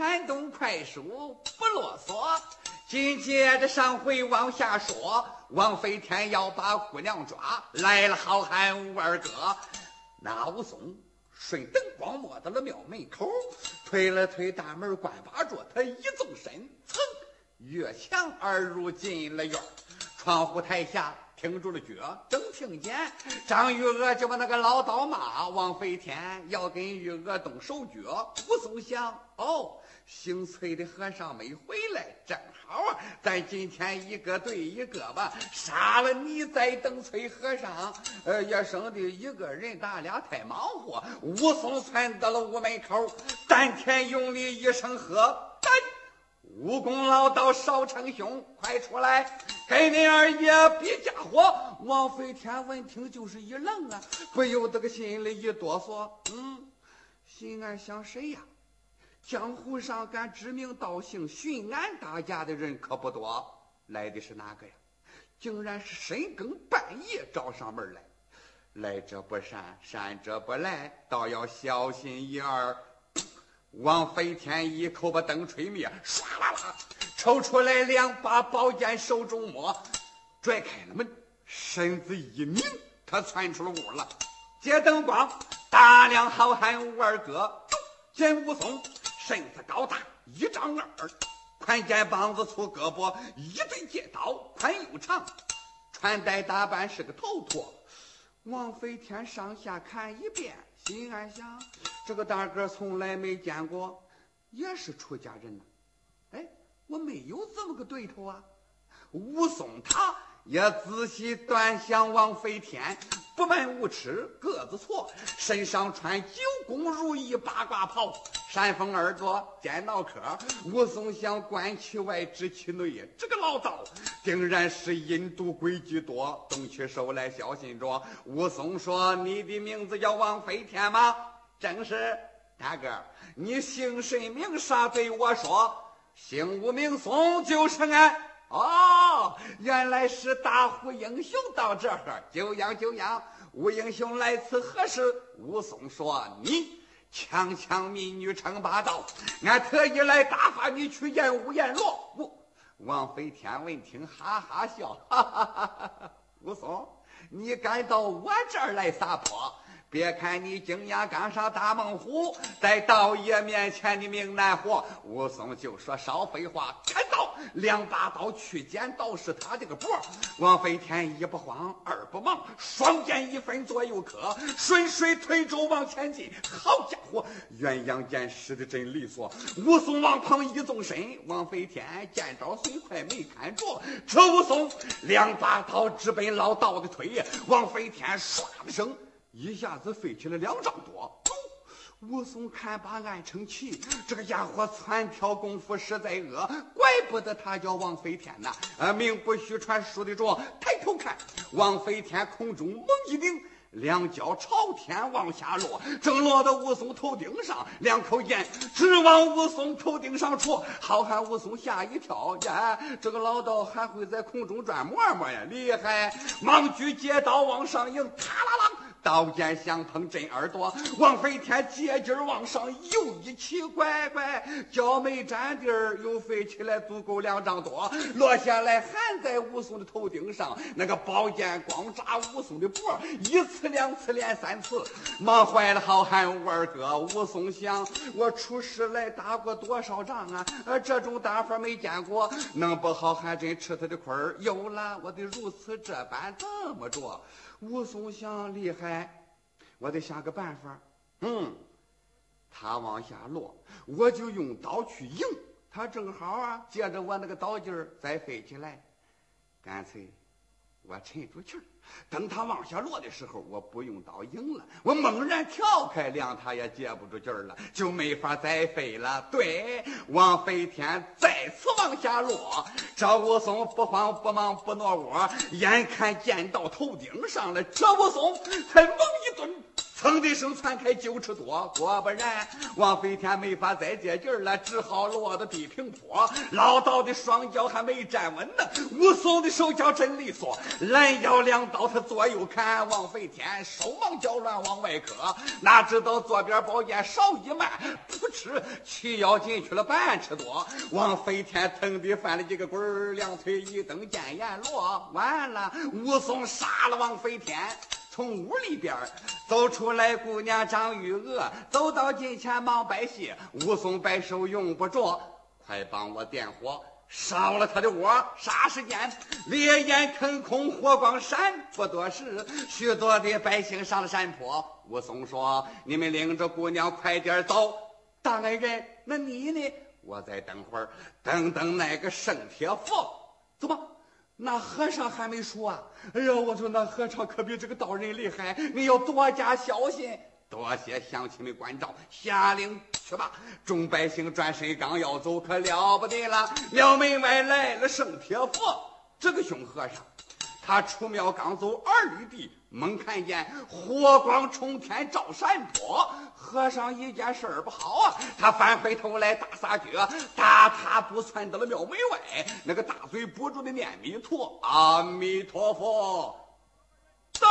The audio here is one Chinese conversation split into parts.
山东快书不啰嗦，紧接着上回往下说，王飞天要把姑娘抓来了，好汉武二哥，那武松顺灯光摸到了庙门口，推了推大门关把着，他一纵身，噌，越墙而入进了院，窗户台下。停住了脚，正听见张玉娥就把那个老道骂王飞天，要跟玉娥动手脚。武松想：哦，姓崔的和尚没回来，正好啊，咱今天一个对一个吧，杀了你再等崔和尚。呃，也省得一个人咱俩太忙活。武松窜到了屋门口，丹田用力一声喝。武功老道少称兄，快出来，给你二爷比家伙。王飞天闻听就是一愣啊，不由得个心里一哆嗦。嗯，心安想谁呀？江湖上敢指名道姓寻俺打架的人可不多，来的是哪个呀？竟然是深更半夜找上门来，来者不善，善者不来，倒要小心一二。王飞天一口把灯吹灭，唰啦啦抽出来两把宝剑，手中摸，拽开了门，身子一拧，他窜出了屋了。借灯光，大量好汉武二哥，见武松身子高大，一丈二，宽肩膀子，粗胳膊，一对借刀，宽又长，穿戴打扮是个头脱。王飞天上下看一遍。心暗想：这个大个从来没见过，也是出家人呐。哎，我没有这么个对头啊。武松他也仔细端详王飞天。不问无耻，个子矬，身上穿九宫如意八卦袍，扇风耳朵，尖脑壳。武松想观其外，知其内，这个老道定然是阴毒诡计多，动起手来小心着。武松说：“你的名字叫王飞天吗？”“正是。”“大哥，你姓甚名啥？对我说。”“姓吴名松，就是俺。”“哦，原来是大虎英雄到这儿，久仰久仰。”吴英雄来此何事？武松说：“你强抢民女称霸道，俺特意来打发你去见吴彦罗。”武王飞天闻听，哈哈笑：“哈哈哈哈武松，你敢到我这儿来撒泼？”别看你惊讶干啥大猛虎，在道爷面前你命难活。武松就说少废话，砍刀两把刀去剪刀是他这个脖。王飞天一不慌二不忙，双剑一分左右磕，顺水推舟往前进。好家伙，鸳鸯剑使的真利索。武松往旁一纵身，王飞天见招虽快没看着，这武松两把刀直奔老道的腿。王飞天唰的声。一下子飞起了两丈多，武松看把暗称奇，这个家伙窜跳功夫实在恶，怪不得他叫王飞天呐！啊，名不虚传，书的着。抬头看，王飞天空中猛一顶，两脚朝天往下落，正落到武松头顶上，两口烟直往武松头顶上戳。好汉武松吓一跳，呀，这个老道还会在空中转磨磨呀，厉害！忙举借刀往上迎，啪啦啦。刀剑相碰震耳朵，王飞天借劲儿往上又一起，乖乖，脚没沾地儿，又飞起来足够两丈多，落下来还在武松的头顶上。那个宝剑光扎武松的脖，一次两次连三次，忙坏了好汉武二哥。武松想：我出师来打过多少仗啊？呃，这种打法没见过，弄不好还真吃他的亏儿。有了，我得如此这般这么着。武松想厉害，我得想个办法。嗯，他往下落，我就用刀去迎。他正好啊，借着我那个刀劲儿再飞起来，干脆我沉住气儿。等他往下落的时候，我不用刀迎了，我猛然跳开，两他也接不住劲儿了，就没法再飞了。对，王飞天再次往下落，赵武松不慌不忙不挪窝，眼看见到头顶上了，赵武松才猛一顿。噌的一声窜开九尺多。果不然，王飞天没法再接劲儿了，只好落到地平坡。老道的双脚还没站稳呢，武松的手脚真利索，拦腰两刀他左右砍。王飞天手忙脚乱往外磕，哪知道左边宝剑稍一慢，噗嗤，齐腰进去了半尺多。王飞天腾地翻了几个滚儿，两腿一蹬，见阎罗，完了！武松杀了王飞天。从屋里边走出来，姑娘张玉娥走到近前忙拜谢。武松摆手用不着，快帮我点火烧了他的窝。霎时间烈焰腾空，火光闪。不多时，许多的百姓上了山坡。武松说：“你们领着姑娘快点走。”大恩人，那你呢？我再等会儿，等等那个圣铁佛，走吧。那和尚还没说啊！哎呀，我说那和尚可比这个道人厉害，你要多加小心。多谢乡亲们关照，下令去吧。众百姓转身刚要走，可了不得了！庙门外来了圣铁佛，这个熊和尚，他出庙刚走二里地。猛看见火光冲天照山坡，和尚一见事儿不好啊！他翻回头来大撒脚，大踏步窜到了庙门外，那个大嘴不住的念弥陀，阿弥陀佛。等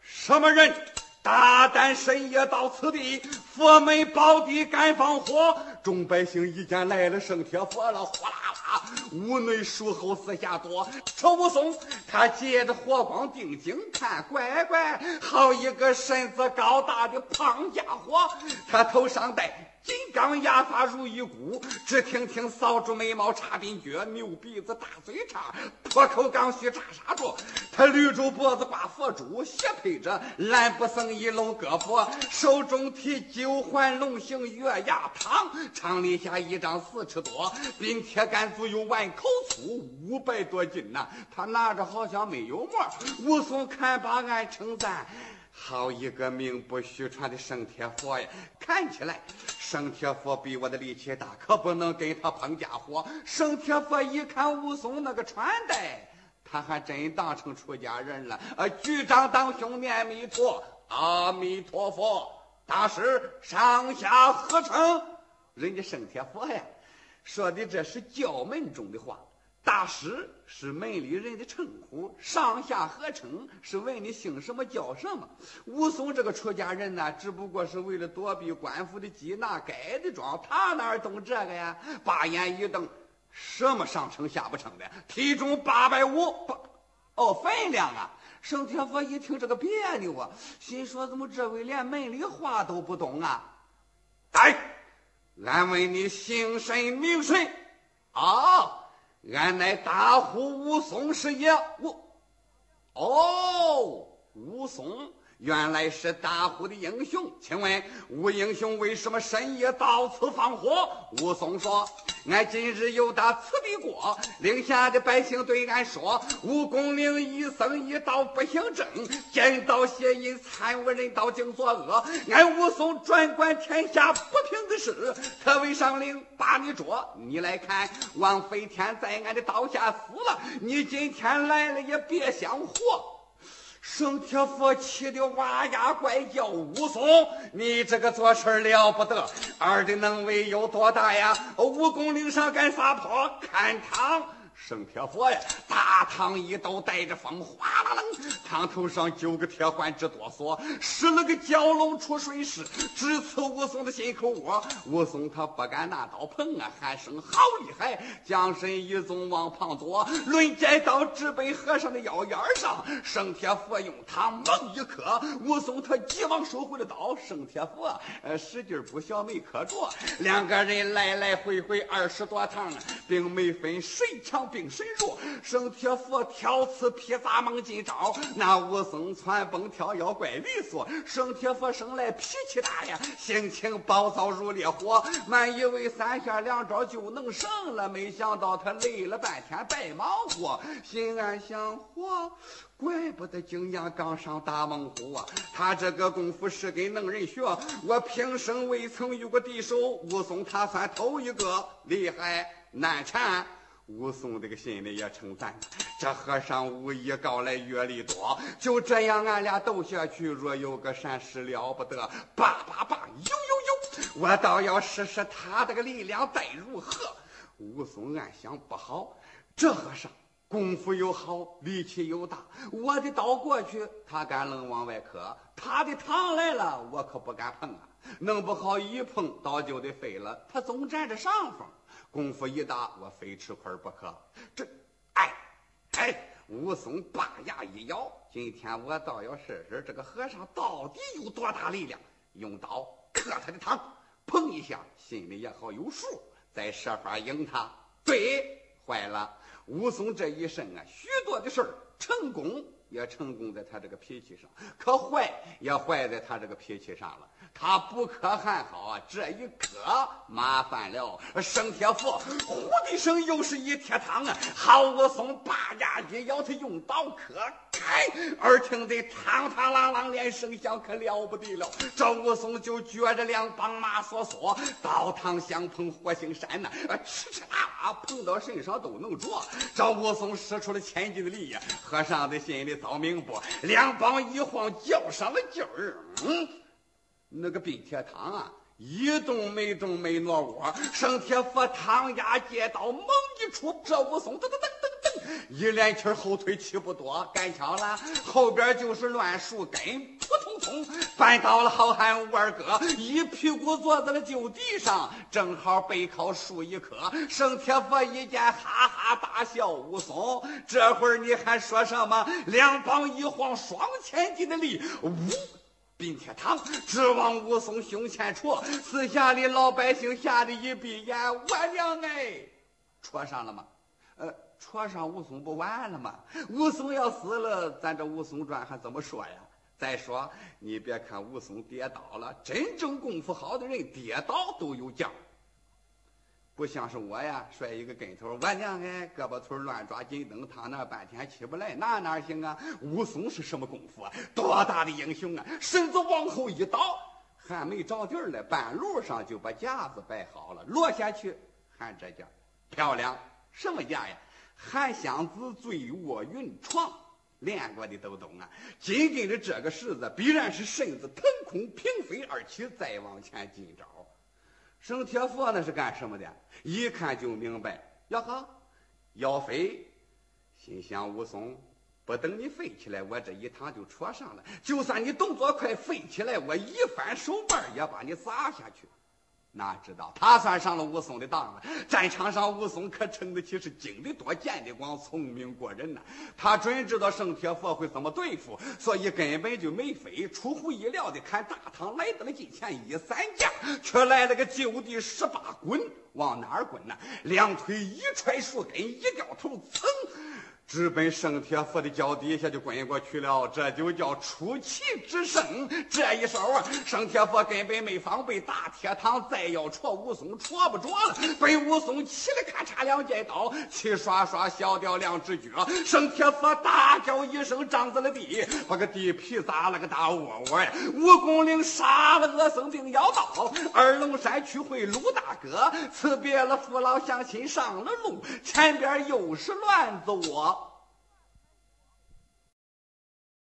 什么人？大胆深夜到此地，佛门宝地敢放火？众百姓一见来了圣铁佛了，哗啦啦，屋内树后四下躲。抽武松，他借着火光定睛看，乖乖，好一个身子高大的胖家伙，他头上戴。金刚牙发如一股，只听听扫帚眉毛插鬓角，牛鼻子大嘴叉，破口钢须扎纱着。他绿住脖子挂佛珠，斜配着蓝布僧衣搂胳膊，手中提九环龙形月牙汤，长立下一张四尺多，并铁杆足有碗口粗，五百多斤呐。他拿着好像没有膜。武松看罢暗称赞。好一个名不虚传的圣铁佛呀！看起来圣铁佛比我的力气大，可不能跟他碰家伙。圣铁佛一看武松那个穿戴，他还真当成出家人了。啊，局长当兄念弥陀，阿弥陀佛，大师上下合称。人家圣铁佛呀，说的这是教门中的话。大师是门里人的称呼，上下合称是问你姓什么叫什么。武松这个出家人呢，只不过是为了躲避官府的缉拿，改的装，他哪懂这个呀？把眼一瞪，什么上称下不称的？体重八百五，哦，分量啊！圣铁佛一听这个别扭啊，心说怎么这位连门里话都不懂啊？来，俺问你姓甚名谁？啊？俺乃大呼武松是也，我，哦，武松。原来是大虎的英雄，请问吴英雄为什么深夜到此放火？武松说：“俺今日有打此地过，令下的百姓对俺说，武公令一僧一道不行正，见道邪淫，惨无人道，竟作恶。俺武松专管天下不平的事，特为上令把你捉。你来看，王飞天在俺的刀下死了，你今天来了也别想活。”生铁佛气得哇呀怪叫，武松，你这个做事了不得，二的能为有多大呀？武功岭上敢撒泼，看汤！圣铁佛呀，大汤一刀带着风，哗啦啦，汤头上九个铁环直哆嗦，使了个蛟龙出水势，直刺武松的心口窝。武松他不敢拿刀碰啊，喊声好厉害，将身一纵往旁躲，抡尖刀直奔和尚的腰眼上。圣铁佛用汤猛一磕，武松他急忙收回了刀。圣铁佛呃使劲不小没磕着，两个人来来回回二十多趟，并没分谁强。并身弱？圣铁佛挑刺劈砸猛进招，那武松窜蹦跳跃怪利索。圣铁佛生来脾气大呀，性情暴躁如烈火。满以为三下两招就能胜了，没想到他累了半天白忙活。心暗想：活，怪不得景阳刚上大猛虎啊！他这个功夫是跟能人学，我平生未曾遇过敌手。武松他算头一个厉害难缠。武松这个心里也称赞，这和尚武艺高来阅历多。就这样，俺俩斗下去，若有个闪失了不得。叭叭叭，呦呦呦！我倒要试试他这个力量再如何。武松暗想：不好，这和尚功夫又好，力气又大。我的刀过去，他敢愣往外磕；他的糖来了，我可不敢碰啊。弄不好一碰，刀就得飞了。他总占着上风。功夫一大，我非吃亏不可。这，哎，哎，武松把牙一咬，今天我倒要试试这个和尚到底有多大力量。用刀磕他的膛，砰一下，心里也好有数，再设法赢他。对，坏了，武松这一生啊，许多的事儿成功也成功在他这个脾气上，可坏也坏在他这个脾气上了。他不磕还好啊，这一磕麻烦了。生铁佛呼的一声又是一铁汤啊！好武松把牙一咬，他用刀磕开，耳听得汤汤啷啷连声响，可了不得了。赵武松就觉着两帮马索索，刀汤相碰火星山呐，哧哧啦啦碰到身上都能着。赵武松使出了千斤的力呀，和尚的心里早明白，两帮一晃较上了劲儿，嗯。那个冰铁汤啊，一动没动没挪窝。生铁佛汤压借刀猛一出，这武松噔噔噔噔噔，一连气后退气不多，干枪了，后边就是乱树根，扑通通绊倒了好汉武二哥，一屁股坐在了旧地上，正好背靠树一棵。生铁佛一见，哈哈大笑。武松，这会儿你还说什么？两膀一晃，双千斤的力，呜！冰铁汤直往武松胸前戳，四下里老百姓吓得一闭眼，我娘哎，戳上了吗？呃，戳上武松不完了吗？武松要死了，咱这武松传还怎么说呀？再说，你别看武松跌倒了，真正功夫好的人跌倒都有奖。不像是我呀，摔一个跟头，我娘哎，胳膊腿乱抓紧蹬，躺那半天起不来，那哪行啊？武松是什么功夫啊？多大的英雄啊！身子往后一倒，还没着地儿呢，半路上就把架子摆好了，落下去，看这架漂亮，什么架呀？韩湘子醉卧云床，练过的都懂啊。紧跟着这个式子，必然是身子腾空平飞而起，再往前进招。生铁佛那是干什么的？一看就明白。呀哈，要飞，心想武松，不等你飞起来，我这一趟就戳上了。就算你动作快，飞起来，我一翻手腕也把你砸下去。哪知道他算上了武松的当了。战场上，武松可称得起是精的多、见的广、聪明过人呐。他准知道生铁佛会怎么对付，所以根本就没飞。出乎意料的，看大唐来到了近前，一三架，却来了个就地十八滚，往哪儿滚呢？两腿一踹树根，一掉头，噌！直奔生铁佛的脚底下就滚过去了，这就叫出奇制胜。这一手啊，生铁佛根本没防备，大铁堂再要戳武松，戳不着了。被武松起来咔嚓两剑刀，齐刷刷削掉两只脚。生铁佛大叫一声，掌在了地，把个地皮砸了个大窝窝呀！武功岭杀了恶僧并要到，二龙山去会鲁大哥，辞别了父老乡亲，上了路，前边又是乱子窝。